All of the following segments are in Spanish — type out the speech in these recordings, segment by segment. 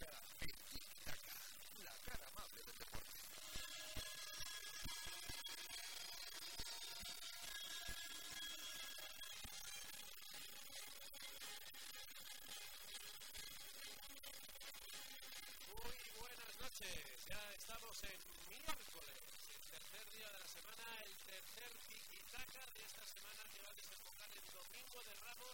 la cara amable del deporte. Muy buenas noches, ya estamos en miércoles, el tercer día de la semana, el tercer tiki de esta semana que va a desembocar el domingo de Ramos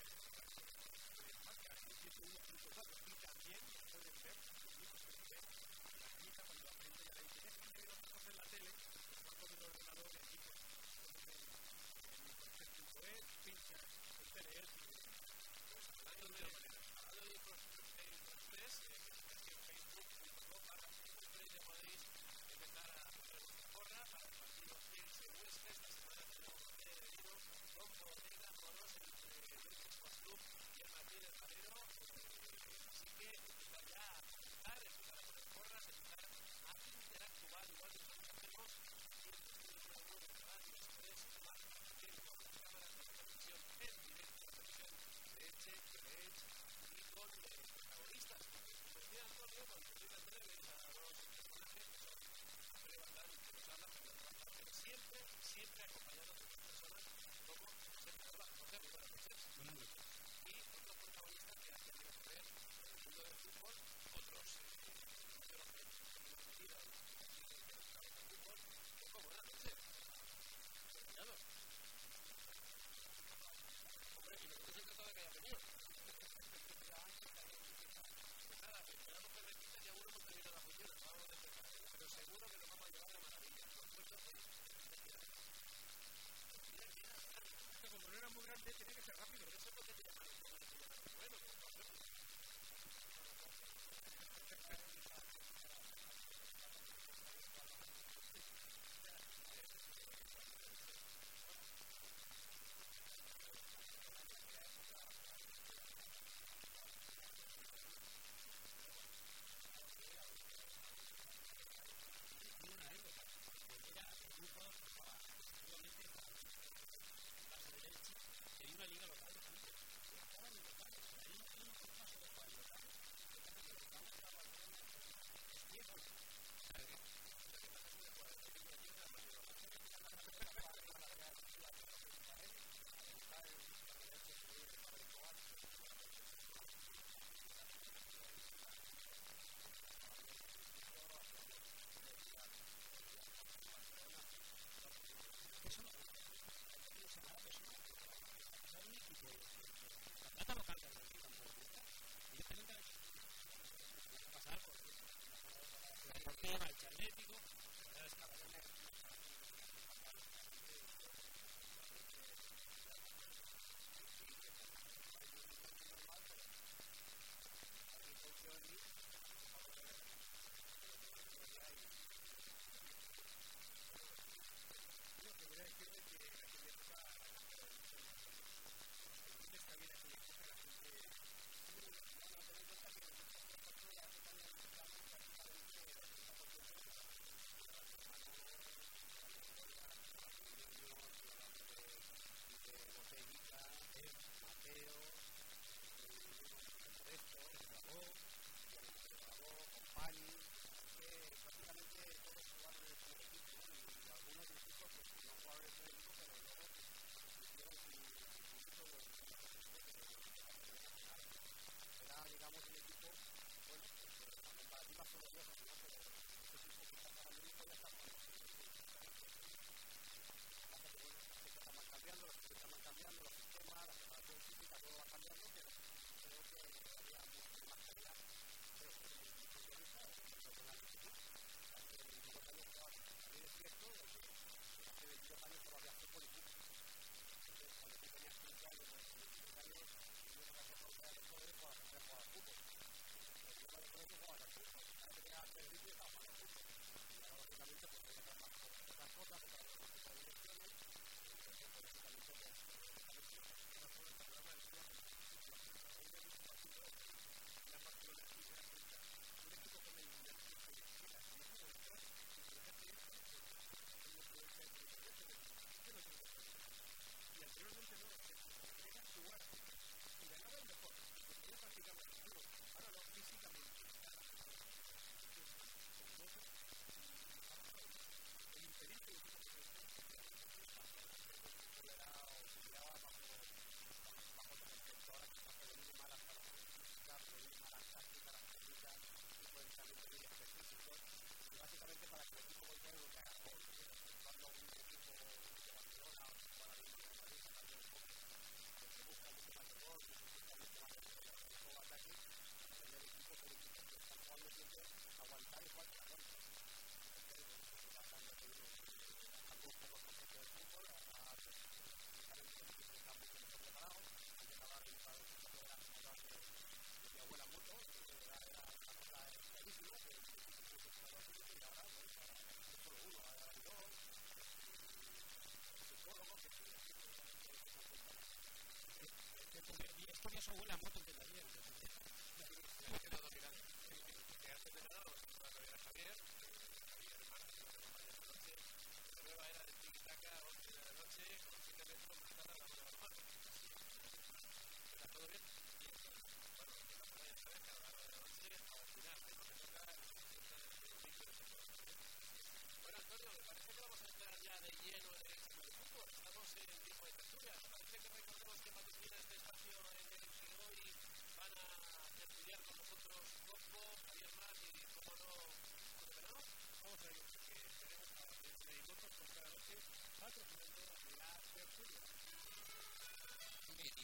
eso huele a moto entera.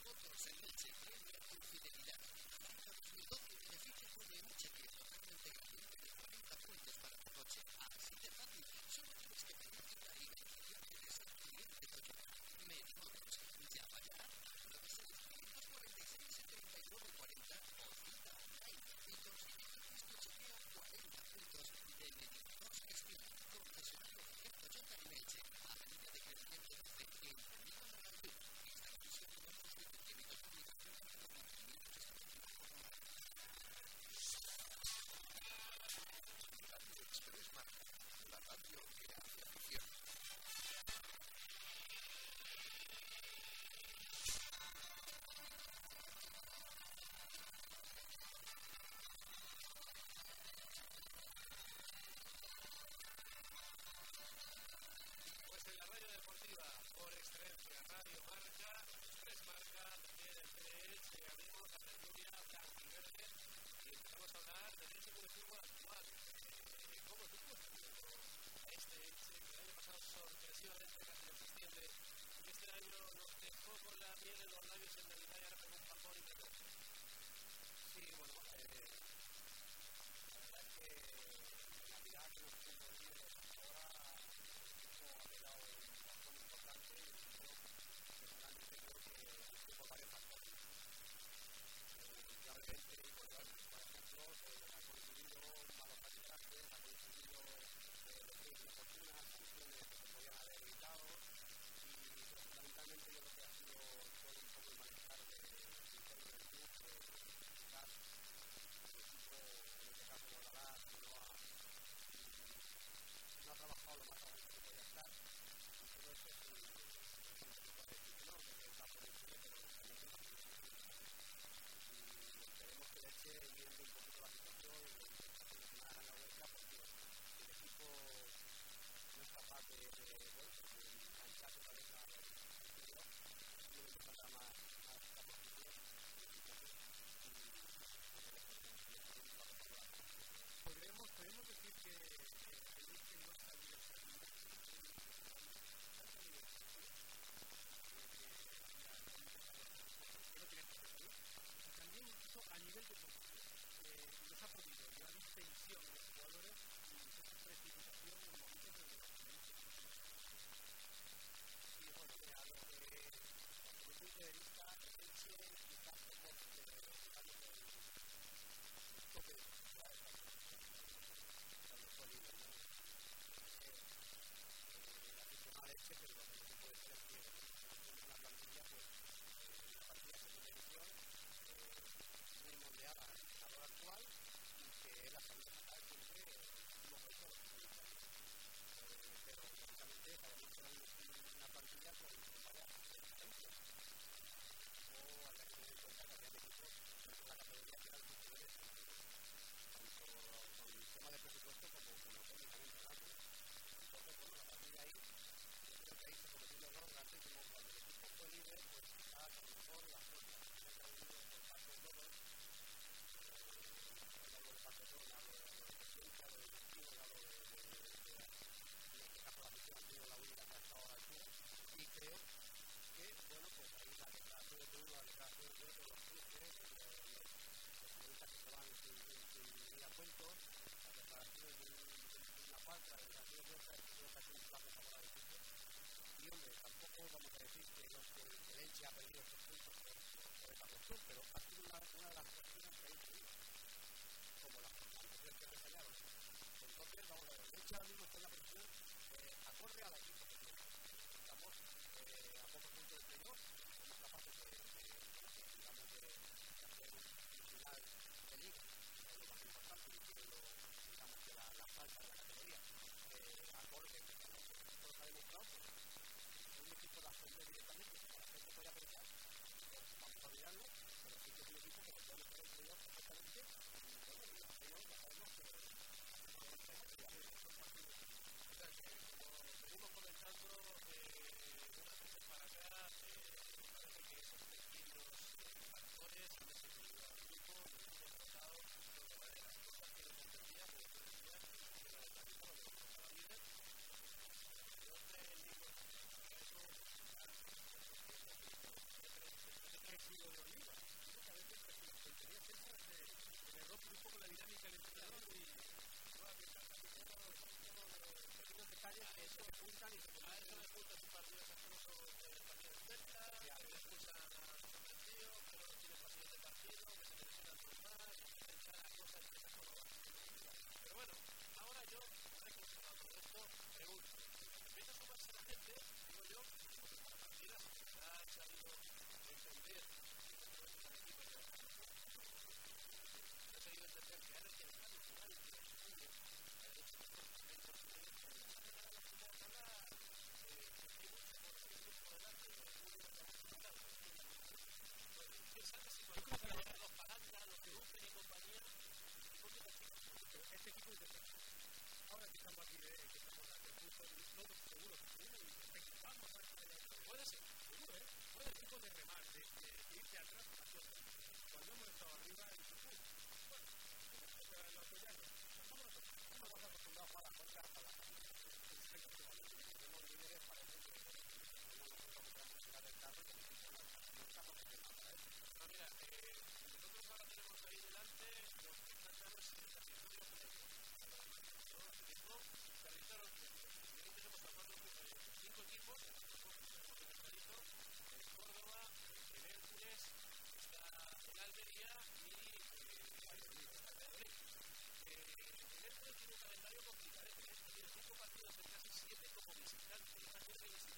Doctor José Leche, haya perdido sus puntos por esa pero ha sido una, una de las cuestiones que ha influido, como las que he detallado. Entonces, la derecha ahora mismo está en la posición eh, acorde a la equipo que tiene. Estamos eh, a pocos puntos de playoff, somos capaces de, de, digamos, de, de hacer un final de liga, que es lo más importante, y que lo, digamos, que la, la falta de la categoría, eh, acorde con lo que nosotros ha demostrado, pues, un equipo de ascender directamente, lobos seguros que vienen y vamos a Puede ser, seguro, ¿eh? Puede el tipo de remar, de, irte atrás, hacia. Cuando hemos estado arriba, equipos, en estos en los que está dicho, Córdoba, en Hércules, en Almería y eh, calendario complicado, tiene cinco partidos en casi siete como visitante, una cosa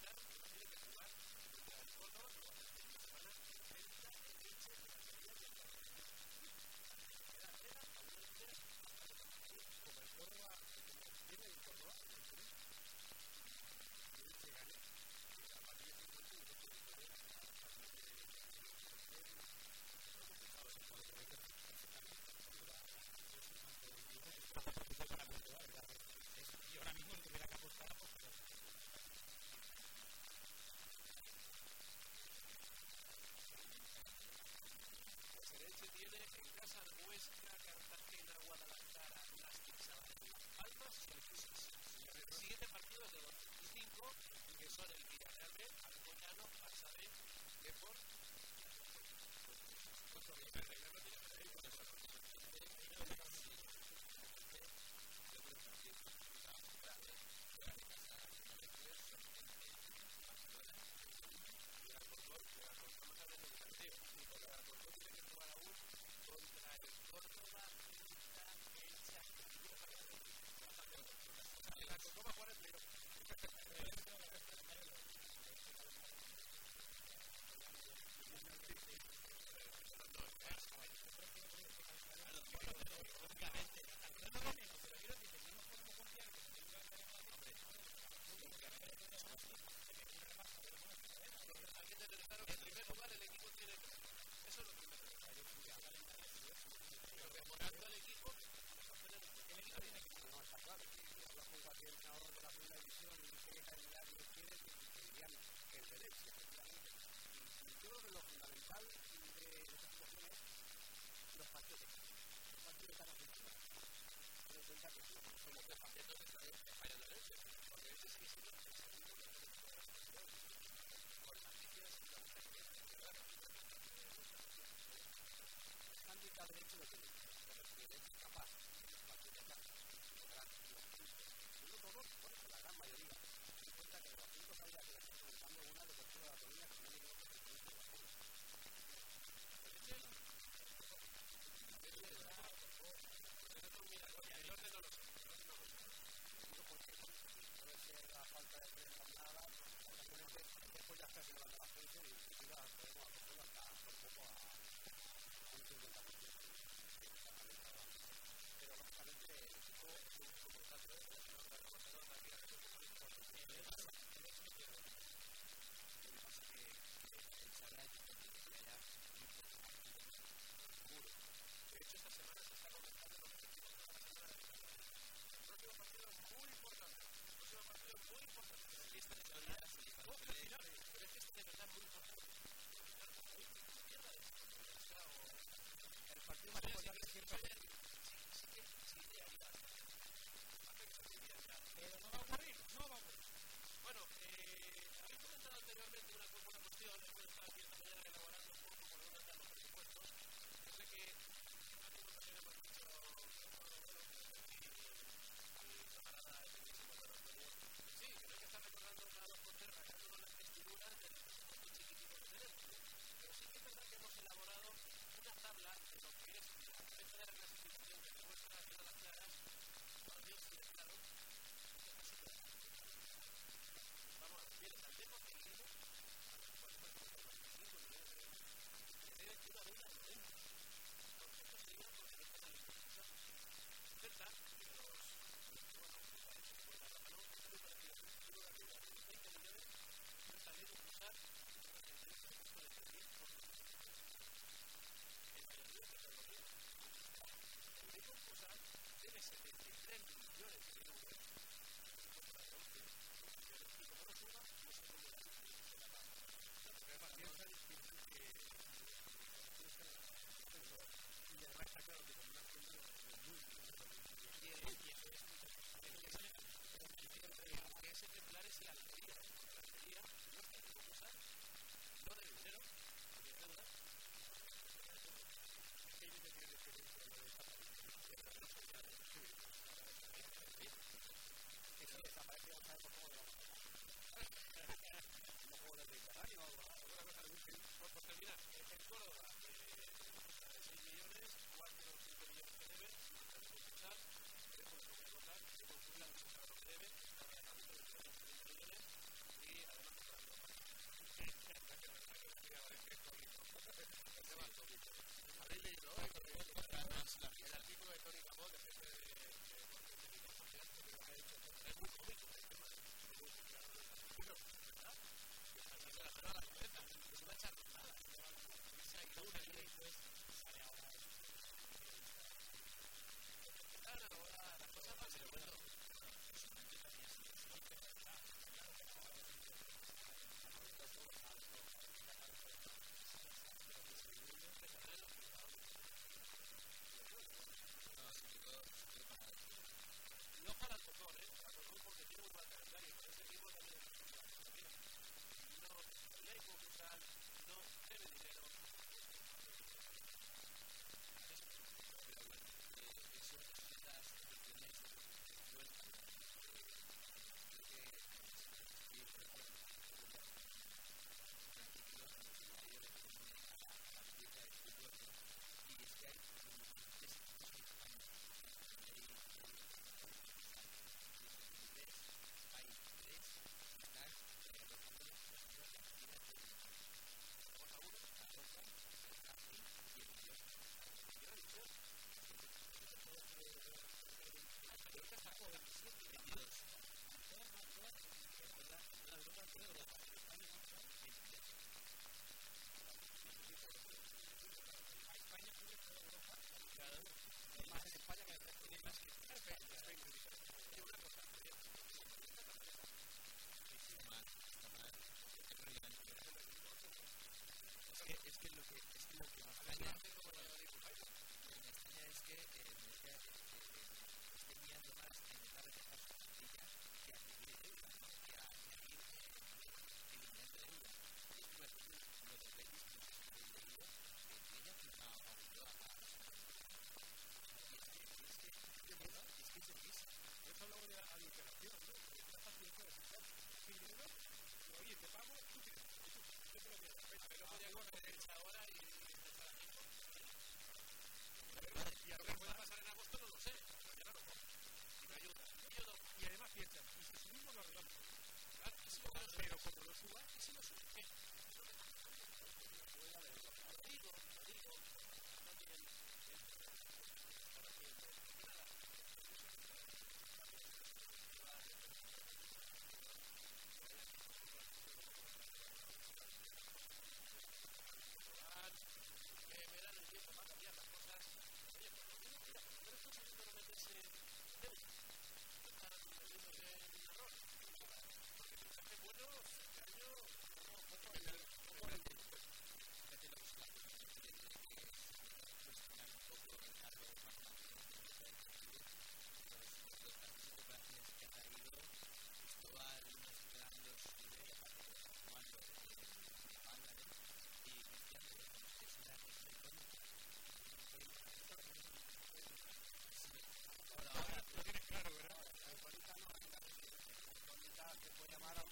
ahora un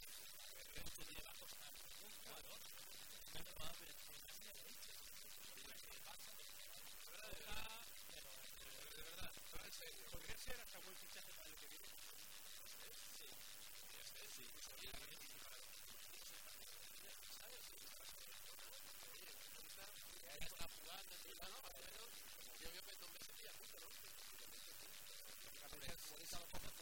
la me a. De fichaje el. Sí, sí, sí. Me a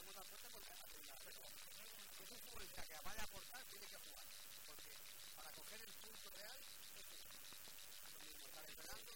tenemos la suerte porque ha tenido pero es un futbolista que vaya a aportar tiene que jugar porque para coger el punto real es que está entrenando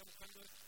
comes under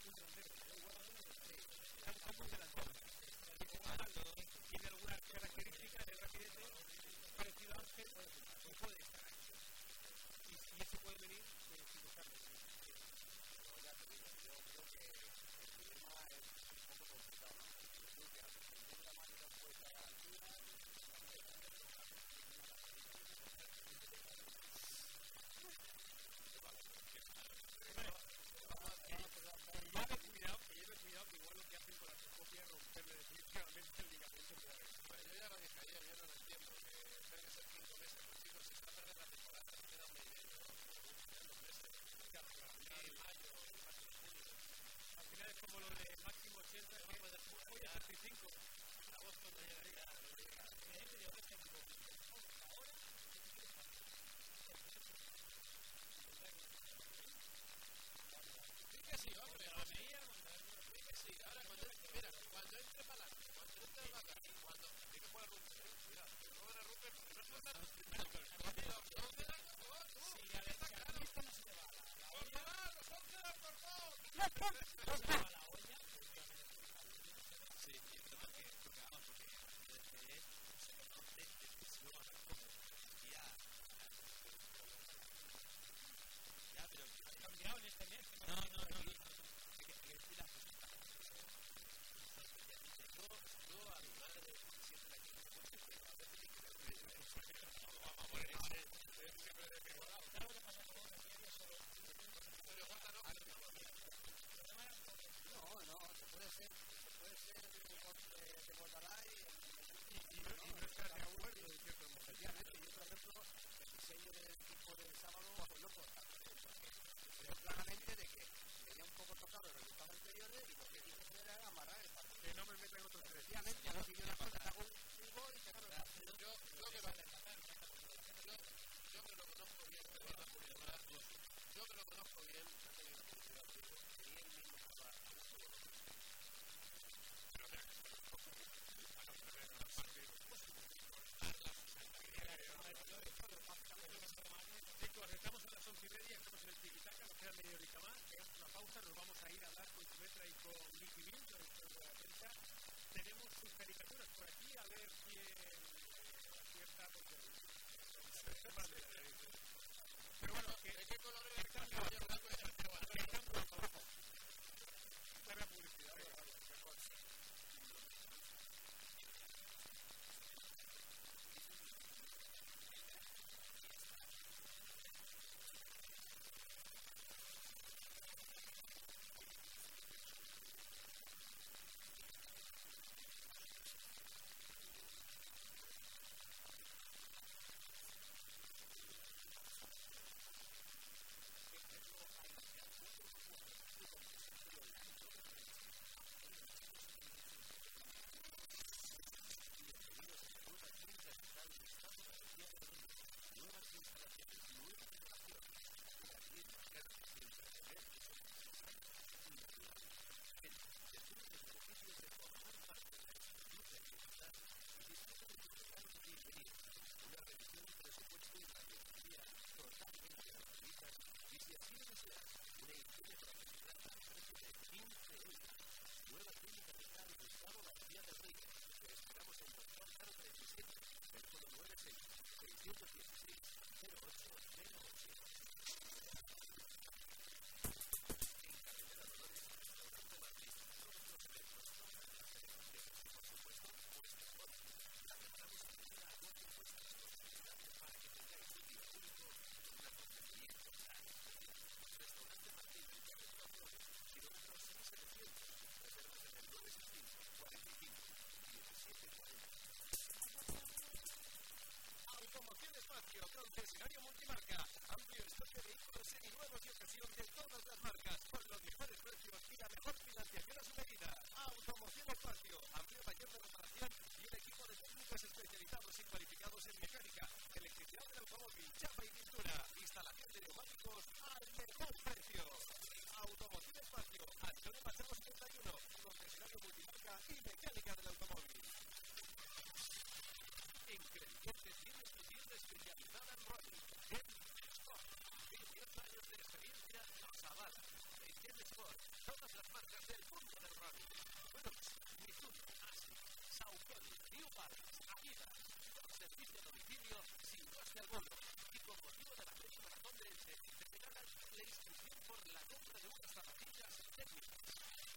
servicio de domicilio sin coste alguno. Y con motivo de la fecha maratón de este, te la inscripción por la compra de unas zapatillas técnicas.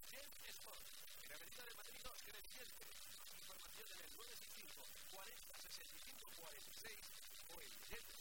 Gen Sport, en Avenida de Madrid 2, Creciente. Información en el 965 40 65 46 o en Gen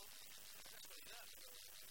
That's what he does.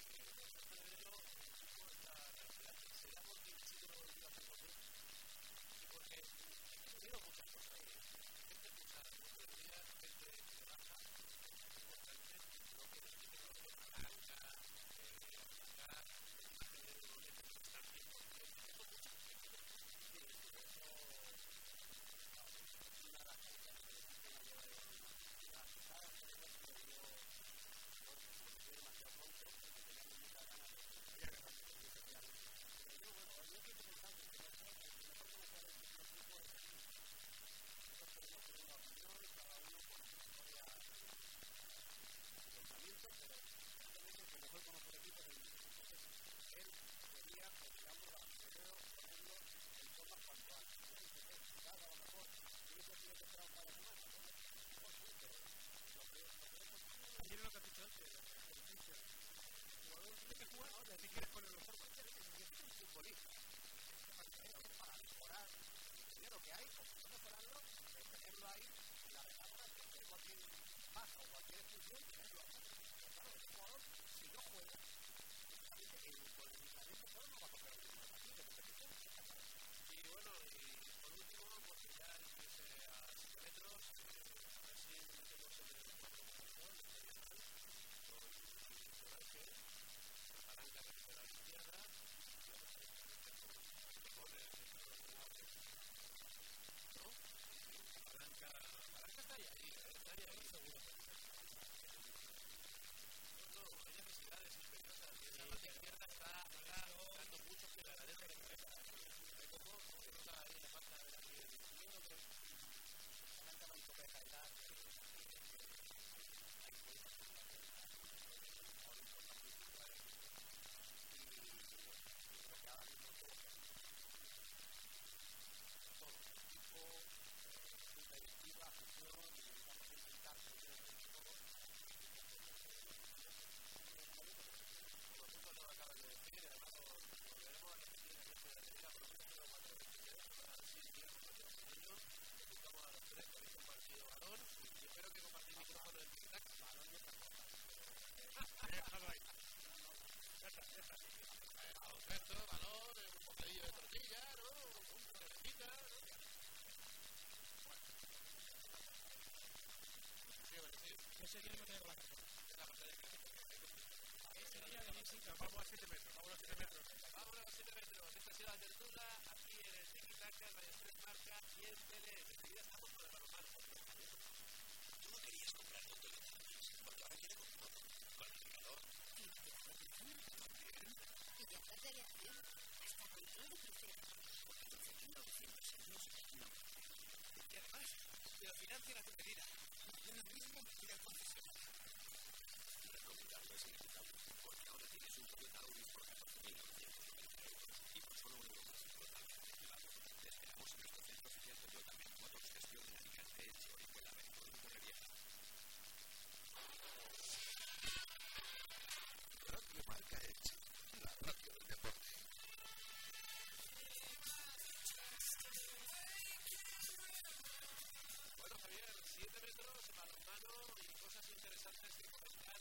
interesantes que.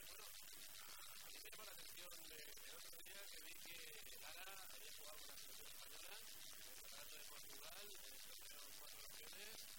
Bueno, a mí me llamó la atención el otro día que vi que Lara había jugado con la selección española, el campeonato de Portugal, cuatro opciones.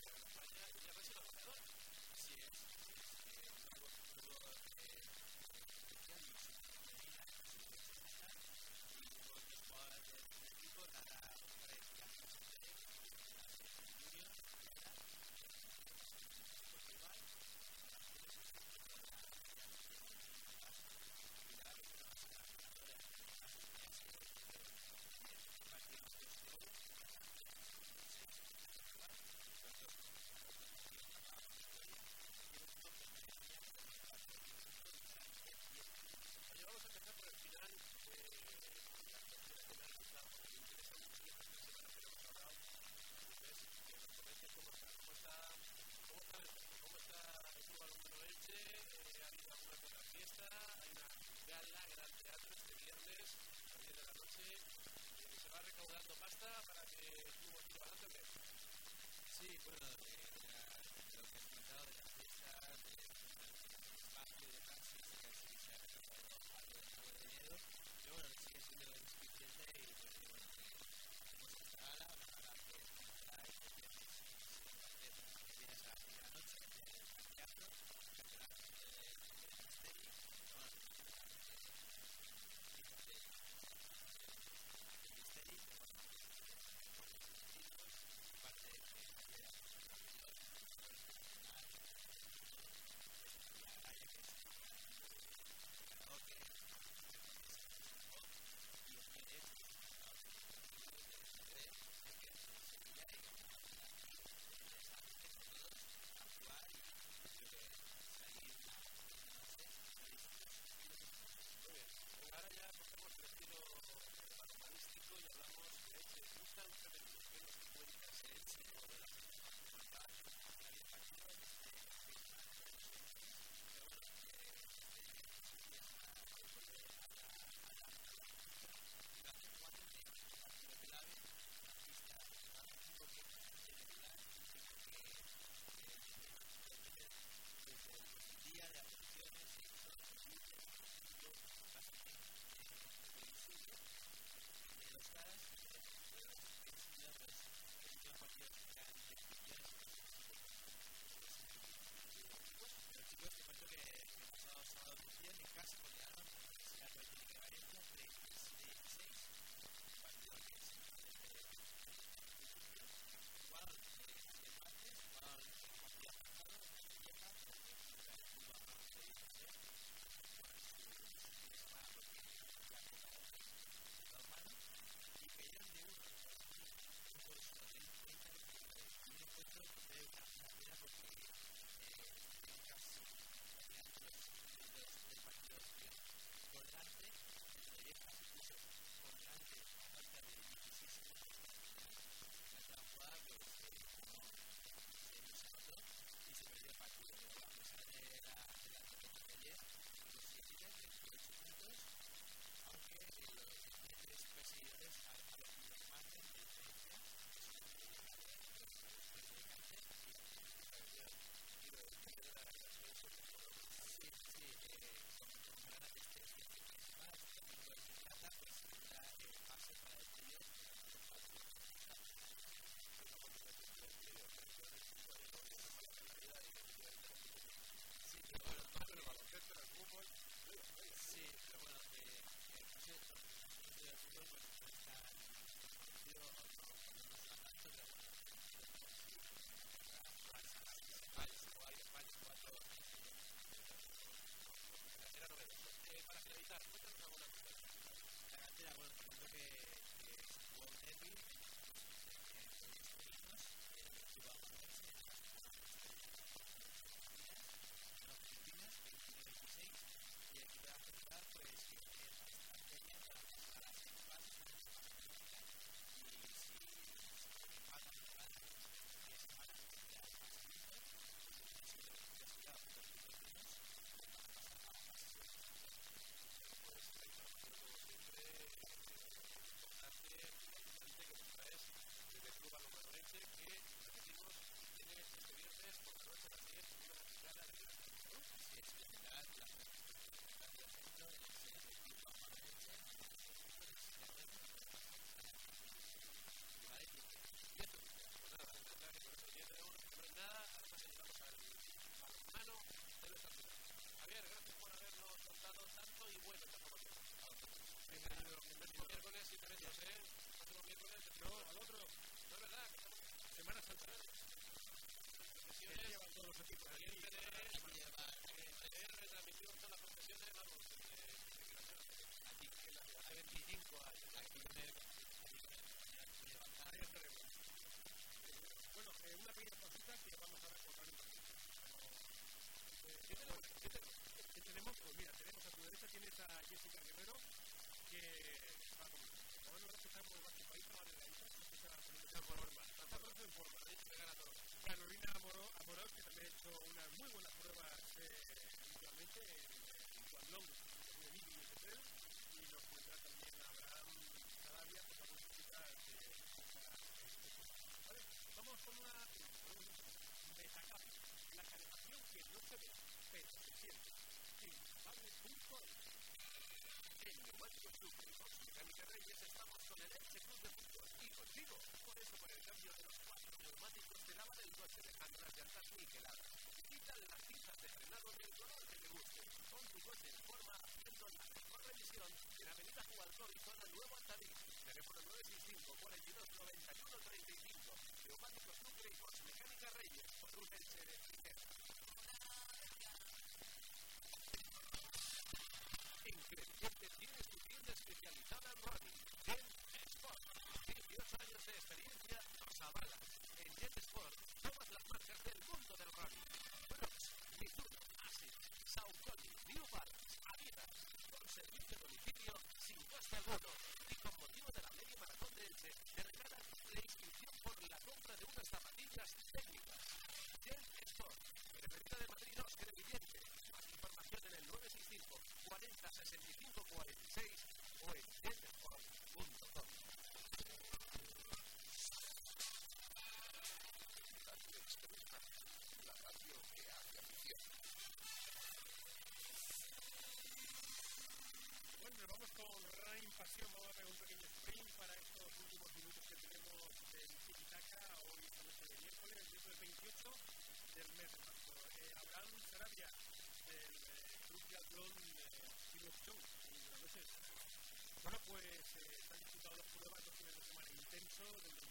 pues eh, se han disputado dos pruebas, dos fines de semana intensos, de la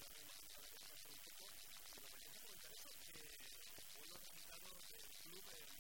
un poco, eso, que eh, fue los resultados del club eh,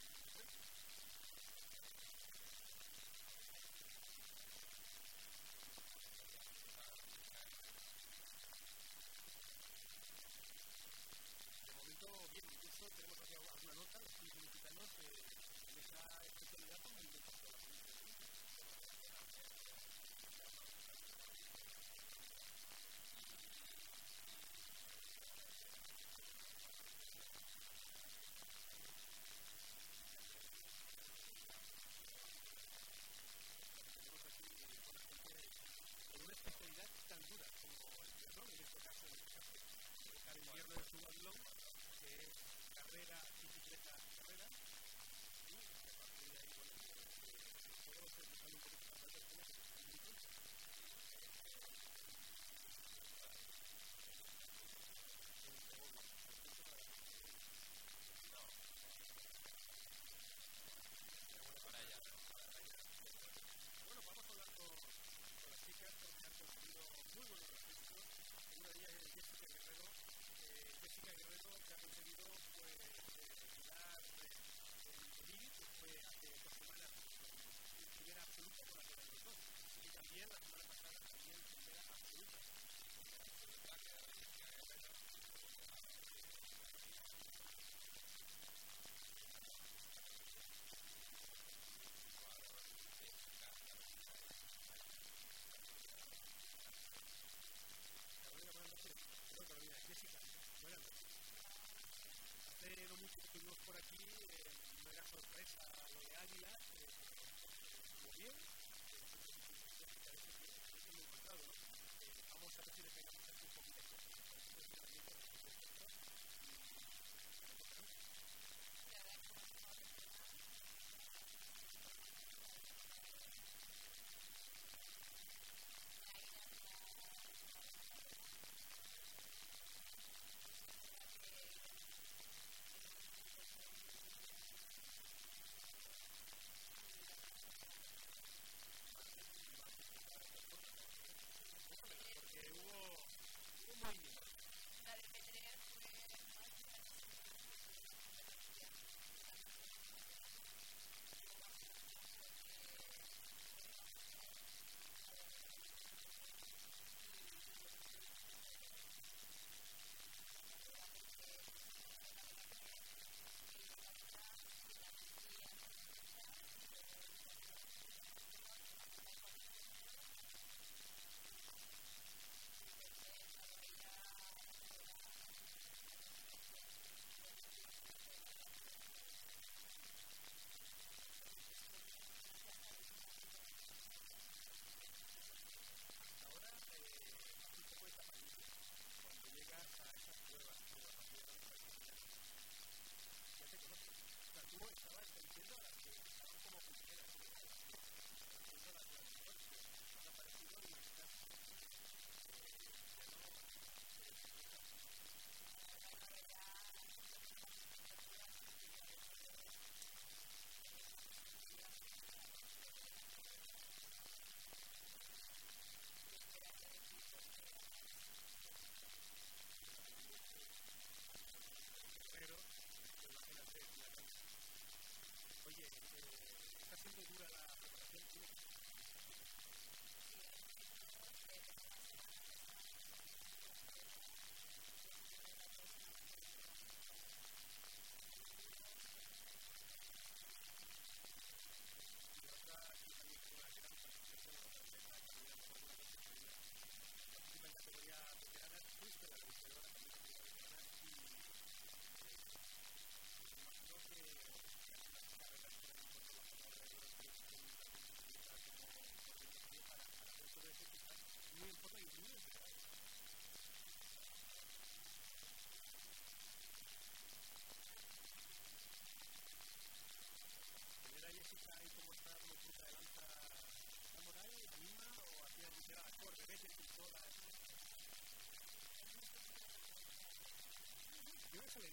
El